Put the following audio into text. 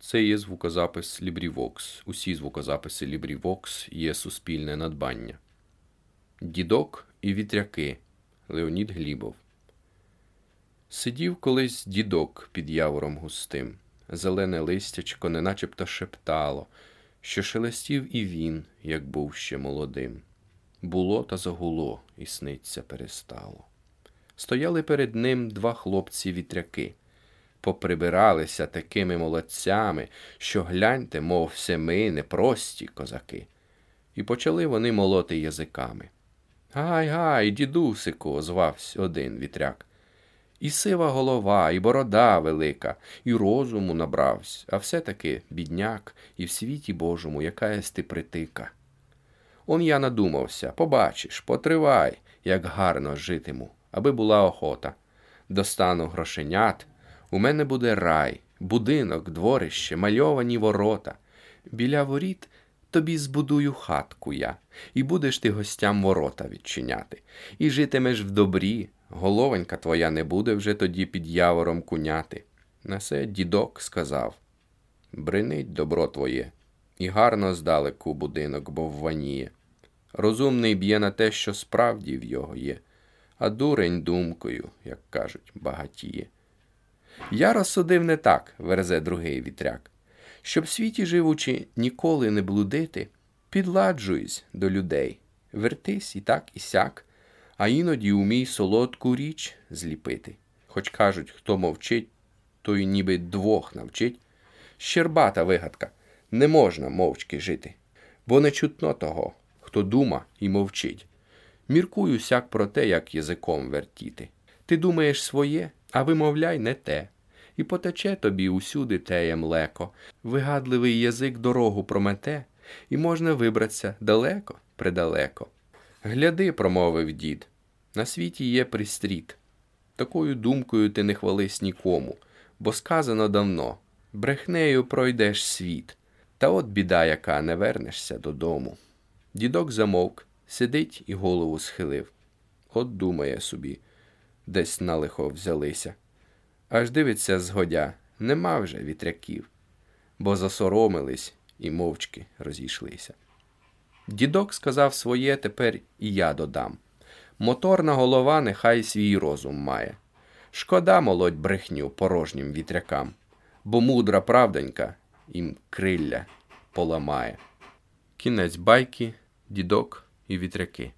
Це є звукозапис LibriVox. Усі звукозаписи LibriVox є суспільне надбання. Дідок і вітряки Леонід Глібов. Сидів колись дідок під явором густим. Зелене листячко неначебто шептало, що шелестів і він, як був ще молодим. Було та загуло, і сниться перестало. Стояли перед ним два хлопці-вітряки поприбиралися такими молодцями, що гляньте, мов все ми непрості козаки. І почали вони молоти язиками. Гай, гай, дідусику, озвався один вітряк. І сива голова, і борода велика, і розуму набравсь, а все-таки бідняк, і в світі Божому якаясь ти притика. Он я надумався, побачиш, потривай, як гарно житиму, аби була охота. Достану грошенят, у мене буде рай, будинок, дворище, мальовані ворота. Біля воріт тобі збудую хатку я, і будеш ти гостям ворота відчиняти, і житимеш в добрі, головонька твоя не буде вже тоді під явором куняти. На це дідок сказав Бринить добро твоє, і гарно здалеку будинок, бо вваніє. Розумний б'є на те, що справді в його є, а дурень думкою, як кажуть, багатіє. Я розсудив не так, верзе другий вітряк. Щоб в світі живучи, ніколи не блудити, підладжуюсь до людей, вертись і так, і сяк, а іноді умій солодку річ зліпити. Хоч кажуть, хто мовчить, той ніби двох навчить. Щербата вигадка не можна мовчки жити, бо не чутно того, хто дума і мовчить. Міркую сяк про те, як язиком вертіти. Ти думаєш своє, а вимовляй не те. І потече тобі усюди теє млеко, вигадливий язик дорогу промете, і можна вибратися далеко, предалеко. Гляди, промовив дід, на світі є пристріт. Такою думкою ти не хвались нікому, бо сказано давно брехнею пройдеш світ, та от біда, яка не вернешся додому. Дідок замовк, сидить і голову схилив. От думає собі, десь на лихо взялися. Аж дивиться згодя, нема вже вітряків, бо засоромились і мовчки розійшлися. Дідок сказав своє, тепер і я додам. Моторна голова нехай свій розум має. Шкода молодь брехню порожнім вітрякам, бо мудра правденька їм крилля поламає. Кінець байки, дідок і вітряки.